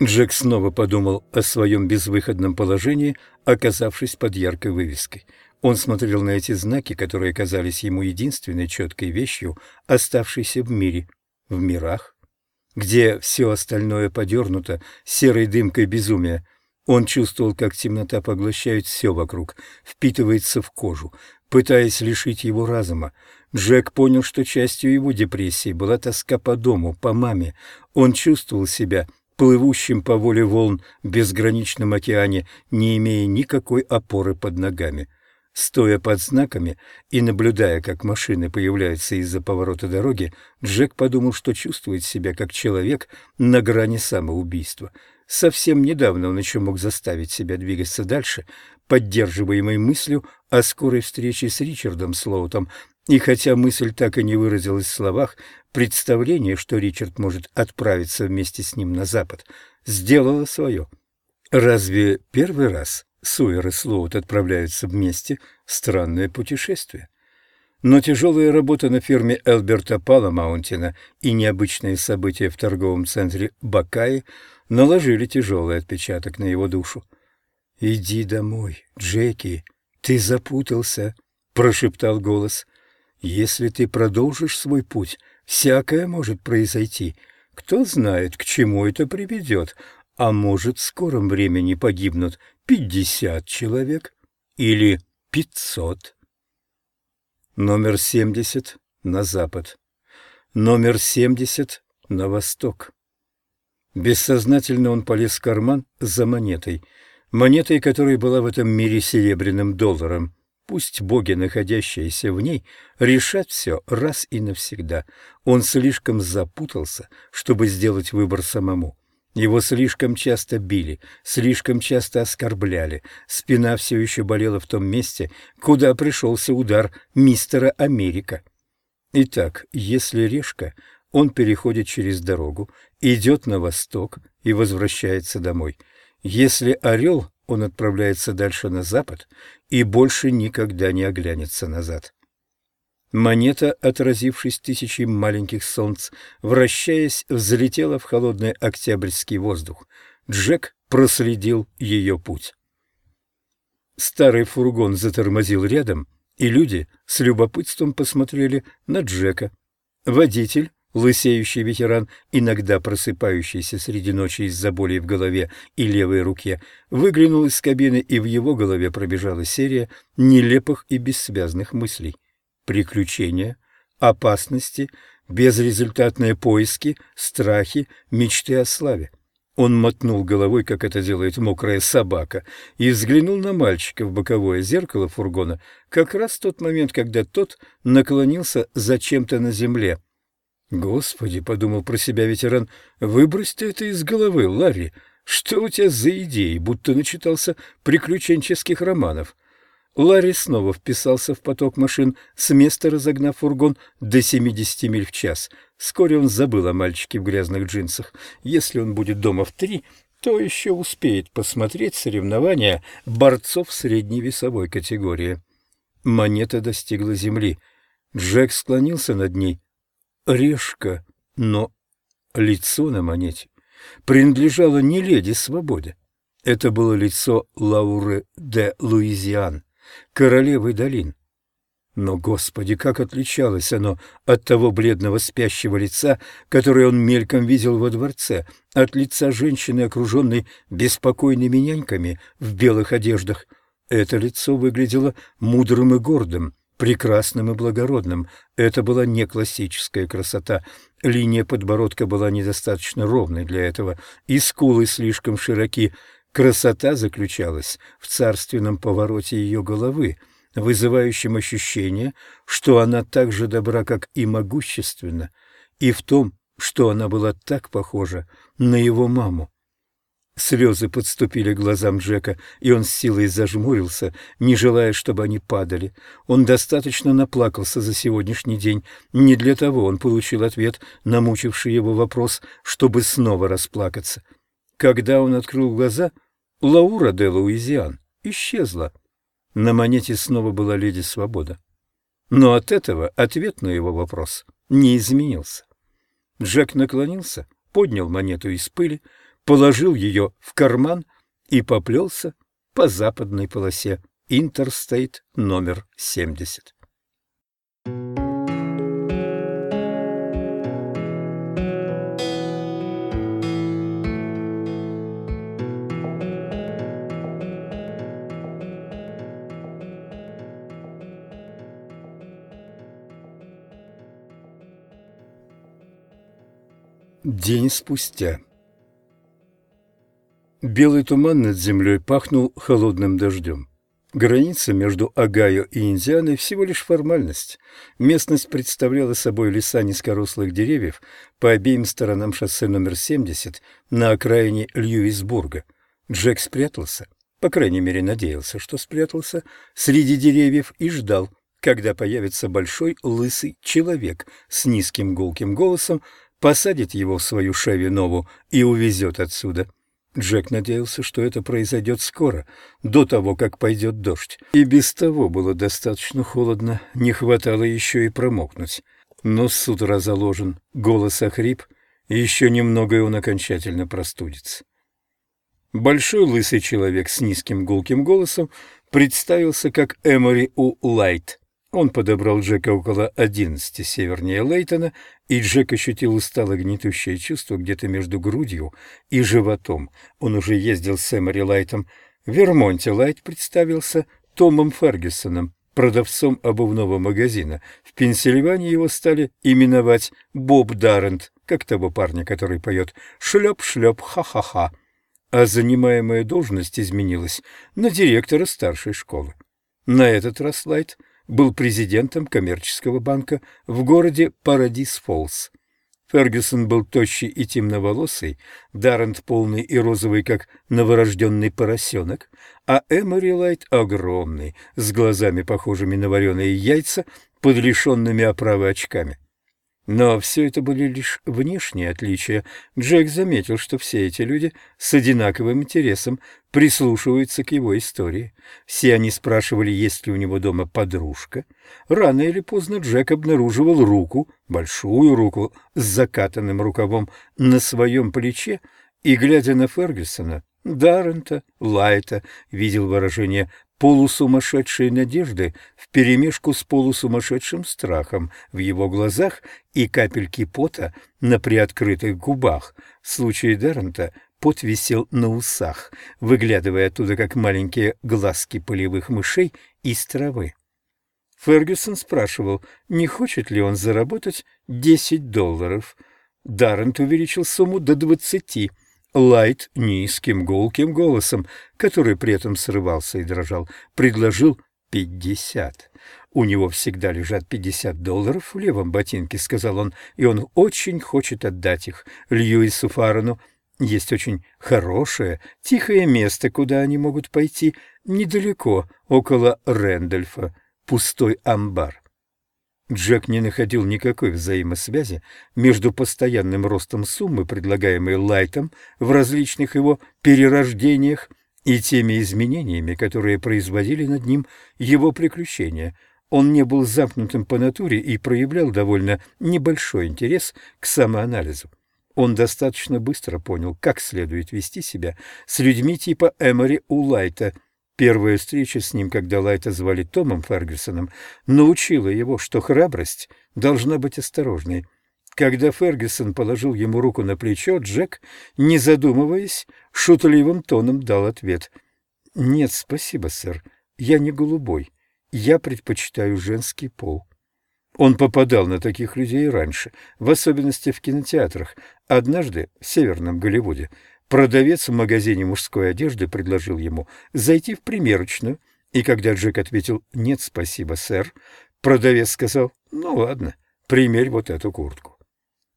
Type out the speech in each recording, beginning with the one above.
Джек снова подумал о своем безвыходном положении, оказавшись под яркой вывеской. Он смотрел на эти знаки, которые казались ему единственной четкой вещью, оставшейся в мире, в мирах, где все остальное подернуто серой дымкой безумия. Он чувствовал, как темнота поглощает все вокруг, впитывается в кожу, пытаясь лишить его разума. Джек понял, что частью его депрессии была тоска по дому, по маме. Он чувствовал себя плывущим по воле волн безграничном океане, не имея никакой опоры под ногами. Стоя под знаками и наблюдая, как машины появляются из-за поворота дороги, Джек подумал, что чувствует себя как человек на грани самоубийства. Совсем недавно он еще мог заставить себя двигаться дальше, поддерживаемой мыслью о скорой встрече с Ричардом Слоутом, и хотя мысль так и не выразилась в словах, представление, что Ричард может отправиться вместе с ним на запад, сделало свое. Разве первый раз Суэр и Слоут отправляются вместе в странное путешествие? Но тяжелая работа на ферме Элберта Пала Маунтина и необычные события в торговом центре Бакаи наложили тяжелый отпечаток на его душу. «Иди домой, Джеки, ты запутался», — прошептал голос. Если ты продолжишь свой путь, всякое может произойти. Кто знает, к чему это приведет, а может, в скором времени погибнут пятьдесят человек или пятьсот. Номер семьдесят на запад. Номер семьдесят на восток. Бессознательно он полез в карман за монетой, монетой, которая была в этом мире серебряным долларом. Пусть боги, находящиеся в ней, решат все раз и навсегда. Он слишком запутался, чтобы сделать выбор самому. Его слишком часто били, слишком часто оскорбляли. Спина все еще болела в том месте, куда пришелся удар мистера Америка. Итак, если решка, он переходит через дорогу, идет на восток и возвращается домой. Если орел, он отправляется дальше на запад и больше никогда не оглянется назад. Монета, отразившись тысячей маленьких солнц, вращаясь, взлетела в холодный октябрьский воздух. Джек проследил ее путь. Старый фургон затормозил рядом, и люди с любопытством посмотрели на Джека. Водитель Лысеющий ветеран, иногда просыпающийся среди ночи из-за боли в голове и левой руке, выглянул из кабины, и в его голове пробежала серия нелепых и бессвязных мыслей. Приключения, опасности, безрезультатные поиски, страхи, мечты о славе. Он мотнул головой, как это делает мокрая собака, и взглянул на мальчика в боковое зеркало фургона как раз в тот момент, когда тот наклонился за чем-то на земле. «Господи!» — подумал про себя ветеран. «Выбрось ты это из головы, Ларри! Что у тебя за идеи, будто начитался приключенческих романов?» Ларри снова вписался в поток машин, с места разогнав фургон до 70 миль в час. Вскоре он забыл о мальчике в грязных джинсах. Если он будет дома в три, то еще успеет посмотреть соревнования борцов средней весовой категории. Монета достигла земли. Джек склонился над ней, решка, но лицо на монете принадлежало не леди Свободе. Это было лицо Лауры де Луизиан, королевы долин. Но, Господи, как отличалось оно от того бледного спящего лица, которое он мельком видел во дворце, от лица женщины, окруженной беспокойными няньками в белых одеждах. Это лицо выглядело мудрым и гордым, прекрасным и благородным. Это была не классическая красота. Линия подбородка была недостаточно ровной для этого, и скулы слишком широки. Красота заключалась в царственном повороте ее головы, вызывающем ощущение, что она так же добра, как и могущественна, и в том, что она была так похожа на его маму. Слезы подступили к глазам Джека, и он с силой зажмурился, не желая, чтобы они падали. Он достаточно наплакался за сегодняшний день. Не для того он получил ответ на мучивший его вопрос, чтобы снова расплакаться. Когда он открыл глаза, Лаура де Луизиан исчезла. На монете снова была леди Свобода. Но от этого ответ на его вопрос не изменился. Джек наклонился, поднял монету из пыли, положил ее в карман и поплелся по западной полосе Интерстейт номер 70. День спустя Белый туман над землей пахнул холодным дождем. Граница между Огайо и Индианой всего лишь формальность. Местность представляла собой леса низкорослых деревьев по обеим сторонам шоссе номер 70 на окраине Льюисбурга. Джек спрятался, по крайней мере надеялся, что спрятался, среди деревьев и ждал, когда появится большой лысый человек с низким гулким голосом, посадит его в свою Шеви и увезет отсюда. Джек надеялся, что это произойдет скоро, до того, как пойдет дождь. И без того было достаточно холодно, не хватало еще и промокнуть. Нос с утра заложен, голос охрип, и еще немного и он окончательно простудится. Большой лысый человек с низким гулким голосом представился как Эмори У. Лайт, он подобрал Джека около одиннадцати севернее Лейтона, и Джек ощутил устало гнетущее чувство где-то между грудью и животом. Он уже ездил с Эмори Лайтом. В Вермонте Лайт представился Томом Фергюсоном, продавцом обувного магазина. В Пенсильвании его стали именовать Боб Даррент, как того парня, который поет «Шлеп-шлеп, ха-ха-ха». А занимаемая должность изменилась на директора старшей школы. На этот раз Лайт был президентом коммерческого банка в городе Парадис-Фоллс. Фергюсон был тощий и темноволосый, Даррент полный и розовый, как новорожденный поросенок, а Эмори Лайт огромный, с глазами, похожими на вареные яйца, под лишенными оправы очками. Но все это были лишь внешние отличия. Джек заметил, что все эти люди с одинаковым интересом прислушиваются к его истории. Все они спрашивали, есть ли у него дома подружка. Рано или поздно Джек обнаруживал руку, большую руку с закатанным рукавом на своем плече, и, глядя на Фергюсона, Даррента, Лайта, видел выражение полусумасшедшей надежды вперемешку с полусумасшедшим страхом в его глазах и капельки пота на приоткрытых губах. В случае Деррента пот висел на усах, выглядывая оттуда, как маленькие глазки полевых мышей из травы. Фергюсон спрашивал, не хочет ли он заработать десять долларов. Даррент увеличил сумму до двадцати долларов Лайт низким гулким голосом, который при этом срывался и дрожал, предложил пятьдесят. «У него всегда лежат пятьдесят долларов в левом ботинке», — сказал он, — «и он очень хочет отдать их Льюису Фарону. Есть очень хорошее, тихое место, куда они могут пойти, недалеко, около Рэндольфа, пустой амбар». Джек не находил никакой взаимосвязи между постоянным ростом суммы, предлагаемой Лайтом в различных его перерождениях, и теми изменениями, которые производили над ним его приключения. Он не был замкнутым по натуре и проявлял довольно небольшой интерес к самоанализу. Он достаточно быстро понял, как следует вести себя с людьми типа Эмори Улайта – Первая встреча с ним, когда Лайта звали Томом Фергюсоном, научила его, что храбрость должна быть осторожной. Когда Фергюсон положил ему руку на плечо, Джек, не задумываясь, шутливым тоном дал ответ. «Нет, спасибо, сэр. Я не голубой. Я предпочитаю женский пол». Он попадал на таких людей раньше, в особенности в кинотеатрах. Однажды в Северном Голливуде Продавец в магазине мужской одежды предложил ему зайти в примерочную, и когда Джек ответил «Нет, спасибо, сэр», продавец сказал «Ну ладно, примерь вот эту куртку».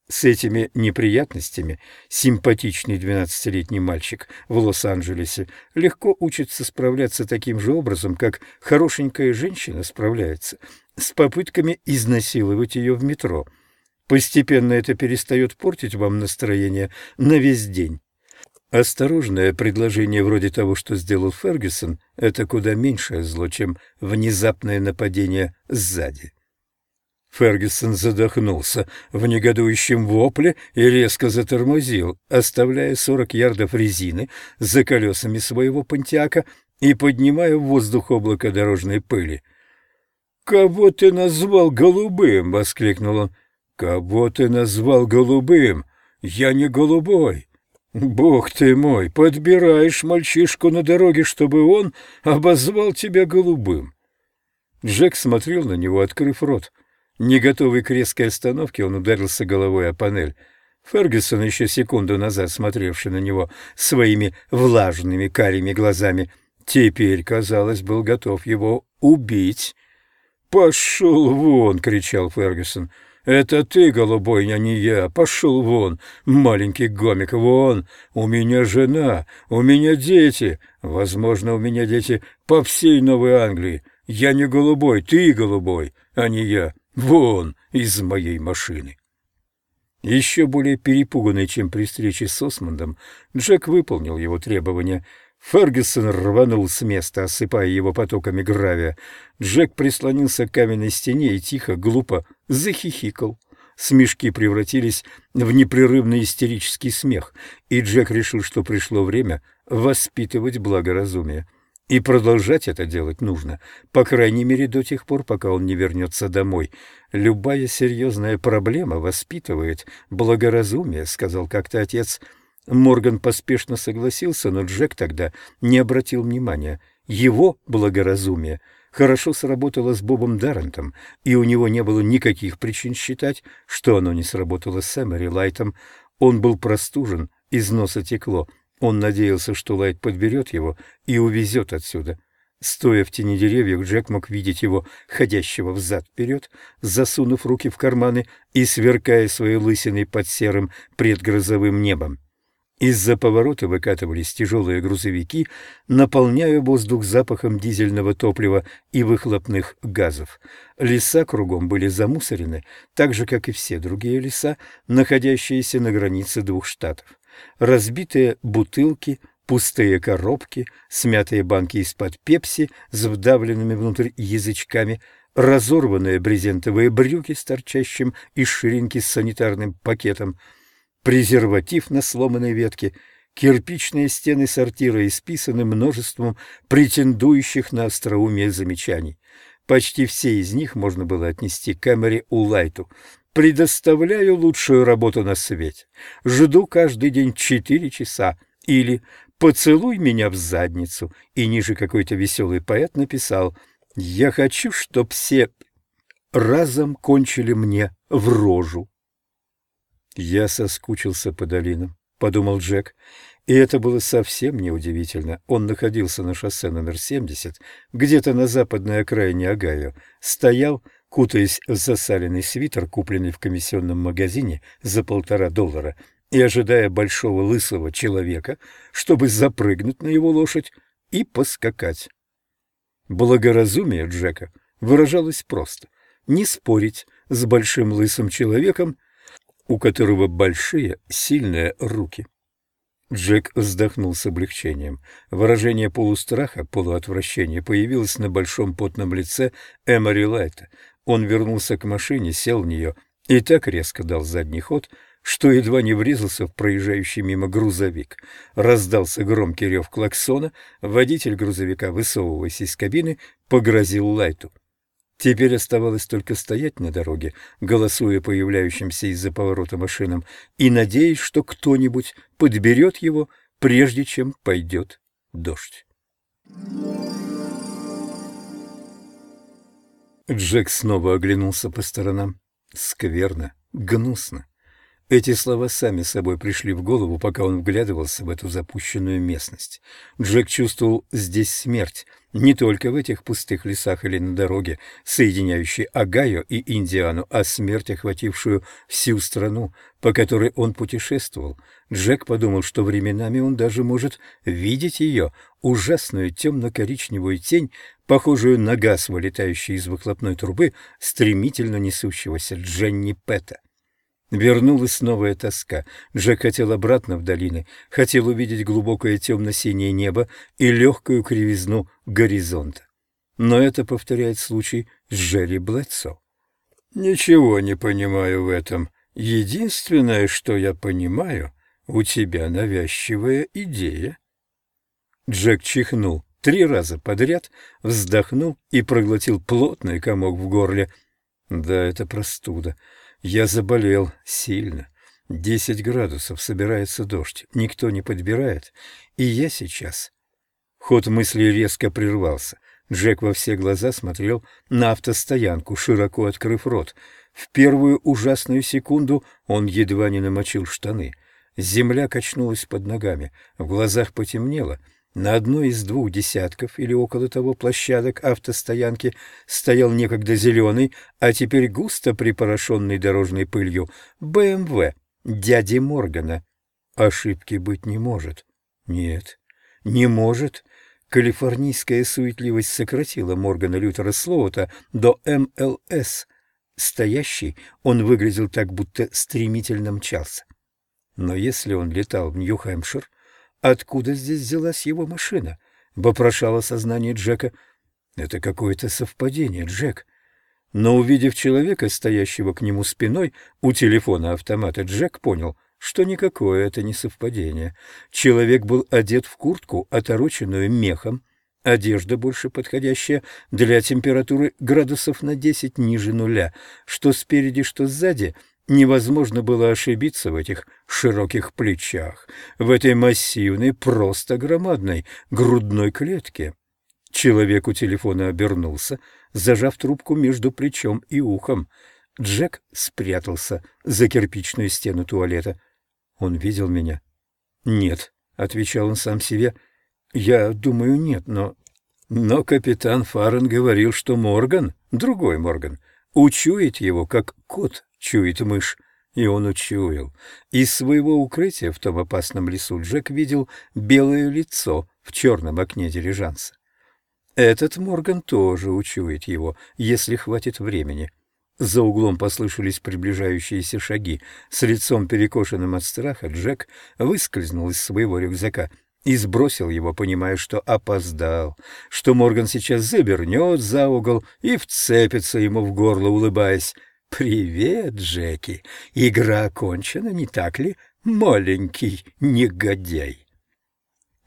С этими неприятностями симпатичный двенадцатилетний мальчик в Лос-Анджелесе легко учится справляться таким же образом, как хорошенькая женщина справляется с попытками изнасиловать ее в метро. Постепенно это перестает портить вам настроение на весь день. Осторожное предложение вроде того, что сделал Фергюсон, это куда меньшее зло, чем внезапное нападение сзади. Фергюсон задохнулся в негодующем вопле и резко затормозил, оставляя сорок ярдов резины за колесами своего понтиака и поднимая в воздух облако дорожной пыли. «Кого ты назвал голубым?» — воскликнул он. «Кого ты назвал голубым? Я не голубой. Бог ты мой, подбираешь мальчишку на дороге, чтобы он обозвал тебя голубым». Джек смотрел на него, открыв рот. Не готовый к резкой остановке, он ударился головой о панель. Фергюсон, еще секунду назад смотревший на него своими влажными карими глазами, теперь, казалось, был готов его убить. «Пошел вон!» — кричал Фергюсон. «Это ты, голубой, а не я. Пошел вон, маленький гомик, вон! У меня жена, у меня дети. Возможно, у меня дети по всей Новой Англии. Я не голубой, ты голубой, а не я. Вон из моей машины. Еще более перепуганный, чем при встрече с Осмондом, Джек выполнил его требования. Фергюсон рванул с места, осыпая его потоками гравия. Джек прислонился к каменной стене и тихо, глупо захихикал. Смешки превратились в непрерывный истерический смех, и Джек решил, что пришло время воспитывать благоразумие. И продолжать это делать нужно, по крайней мере до тех пор, пока он не вернется домой. Любая серьезная проблема воспитывает благоразумие, сказал как-то отец. Морган поспешно согласился, но Джек тогда не обратил внимания. Его благоразумие хорошо сработало с Бобом Даррентом, и у него не было никаких причин считать, что оно не сработало с Эмери Лайтом. Он был простужен, из носа текло — он надеялся, что Лайт подберет его и увезет отсюда. Стоя в тени деревьев, Джек мог видеть его, ходящего взад-вперед, засунув руки в карманы и сверкая своей лысиной под серым предгрозовым небом. Из-за поворота выкатывались тяжелые грузовики, наполняя воздух запахом дизельного топлива и выхлопных газов. Леса кругом были замусорены, так же, как и все другие леса, находящиеся на границе двух штатов разбитые бутылки, пустые коробки, смятые банки из-под пепси с вдавленными внутрь язычками, разорванные брезентовые брюки с торчащим из ширинки с санитарным пакетом, презерватив на сломанной ветке, кирпичные стены сортира исписаны множеством претендующих на остроумие замечаний. Почти все из них можно было отнести к камере Улайту, предоставляю лучшую работу на свете. Жду каждый день четыре часа. Или «Поцелуй меня в задницу». И ниже какой-то веселый поэт написал «Я хочу, чтоб все разом кончили мне в рожу». Я соскучился по долинам, подумал Джек, и это было совсем неудивительно. Он находился на шоссе номер 70, где-то на западной окраине Огайо, стоял, кутаясь в засаленный свитер, купленный в комиссионном магазине за полтора доллара, и ожидая большого лысого человека, чтобы запрыгнуть на его лошадь и поскакать. Благоразумие Джека выражалось просто — не спорить с большим лысым человеком, у которого большие сильные руки. Джек вздохнул с облегчением. Выражение полустраха, полуотвращения появилось на большом потном лице Эмори Лайта. Он вернулся к машине, сел в нее и так резко дал задний ход, что едва не врезался в проезжающий мимо грузовик. Раздался громкий рев клаксона, водитель грузовика, высовываясь из кабины, погрозил Лайту. Теперь оставалось только стоять на дороге, голосуя появляющимся из-за поворота машинам, и надеясь, что кто-нибудь подберет его, прежде чем пойдет дождь. Джек снова оглянулся по сторонам. Скверно, гнусно. Эти слова сами собой пришли в голову, пока он вглядывался в эту запущенную местность. Джек чувствовал здесь смерть, не только в этих пустых лесах или на дороге, соединяющей Огайо и Индиану, а смерть, охватившую всю страну, по которой он путешествовал. Джек подумал, что временами он даже может видеть ее, ужасную темно-коричневую тень, похожую на газ, вылетающий из выхлопной трубы, стремительно несущегося Дженни Пэта. Вернулась новая тоска. Джек хотел обратно в долины, хотел увидеть глубокое темно-синее небо и легкую кривизну горизонта. Но это повторяет случай с Джерри Блэдсо. Ничего не понимаю в этом. Единственное, что я понимаю, у тебя навязчивая идея. Джек чихнул три раза подряд, вздохнул и проглотил плотный комок в горле. Да, это простуда. Я заболел сильно. Десять градусов, собирается дождь, никто не подбирает, и я сейчас... Ход мысли резко прервался. Джек во все глаза смотрел на автостоянку, широко открыв рот. В первую ужасную секунду он едва не намочил штаны. Земля качнулась под ногами, в глазах потемнело. На одной из двух десятков или около того площадок автостоянки стоял некогда зеленый, а теперь густо припорошенный дорожной пылью БМВ дяди Моргана. Ошибки быть не может. Нет, не может. Калифорнийская суетливость сократила Моргана Лютера Слоута до МЛС. Стоящий он выглядел так, будто стремительно мчался. Но если он летал в Нью-Хэмпшир, откуда здесь взялась его машина? Вопрошало сознание Джека. Это какое-то совпадение, Джек. Но увидев человека, стоящего к нему спиной у телефона автомата, Джек понял, что никакое это не совпадение. Человек был одет в куртку, отороченную мехом, одежда, больше подходящая для температуры градусов на 10 ниже нуля, что спереди, что сзади — Невозможно было ошибиться в этих широких плечах, в этой массивной, просто громадной грудной клетке. Человек у телефона обернулся, зажав трубку между плечом и ухом. Джек спрятался за кирпичную стену туалета. Он видел меня? «Нет», — отвечал он сам себе. «Я думаю, нет, но...» Но капитан Фарен говорил, что Морган, другой Морган, учует его, как кот чует мышь. И он учуял. Из своего укрытия в том опасном лесу Джек видел белое лицо в черном окне дирижанса. Этот Морган тоже учует его, если хватит времени. За углом послышались приближающиеся шаги. С лицом перекошенным от страха Джек выскользнул из своего рюкзака и сбросил его, понимая, что опоздал, что Морган сейчас завернет за угол и вцепится ему в горло, улыбаясь. «Привет, Джеки! Игра окончена, не так ли, маленький негодяй?»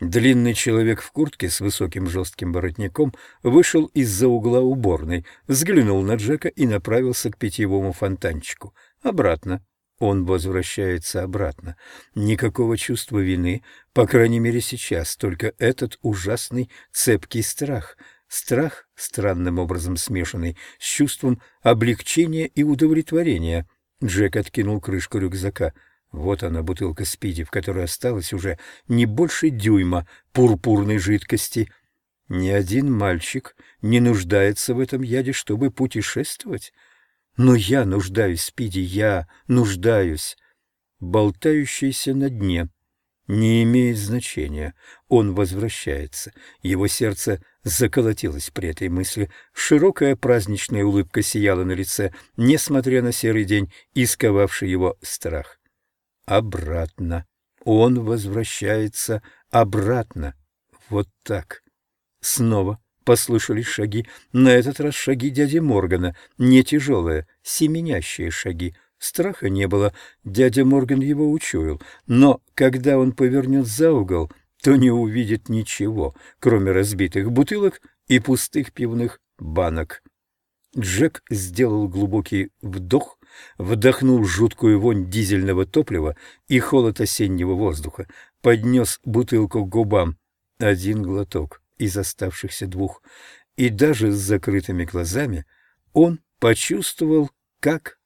Длинный человек в куртке с высоким жестким воротником вышел из-за угла уборной, взглянул на Джека и направился к питьевому фонтанчику. Обратно. Он возвращается обратно. Никакого чувства вины, по крайней мере сейчас, только этот ужасный цепкий страх — Страх, странным образом смешанный с чувством облегчения и удовлетворения. Джек откинул крышку рюкзака. Вот она, бутылка спиди, в которой осталось уже не больше дюйма пурпурной жидкости. Ни один мальчик не нуждается в этом яде, чтобы путешествовать. Но я нуждаюсь, Спиди, я нуждаюсь. Болтающийся на дне не имеет значения. Он возвращается. Его сердце заколотилось при этой мысли. Широкая праздничная улыбка сияла на лице, несмотря на серый день, исковавший его страх. Обратно. Он возвращается обратно. Вот так. Снова послышались шаги. На этот раз шаги дяди Моргана, не тяжелые, семенящие шаги. Страха не было, дядя Морган его учуял, но когда он повернет за угол, то не увидит ничего, кроме разбитых бутылок и пустых пивных банок. Джек сделал глубокий вдох, вдохнул жуткую вонь дизельного топлива и холод осеннего воздуха, поднес бутылку к губам. Один глоток из оставшихся двух, и даже с закрытыми глазами он почувствовал, как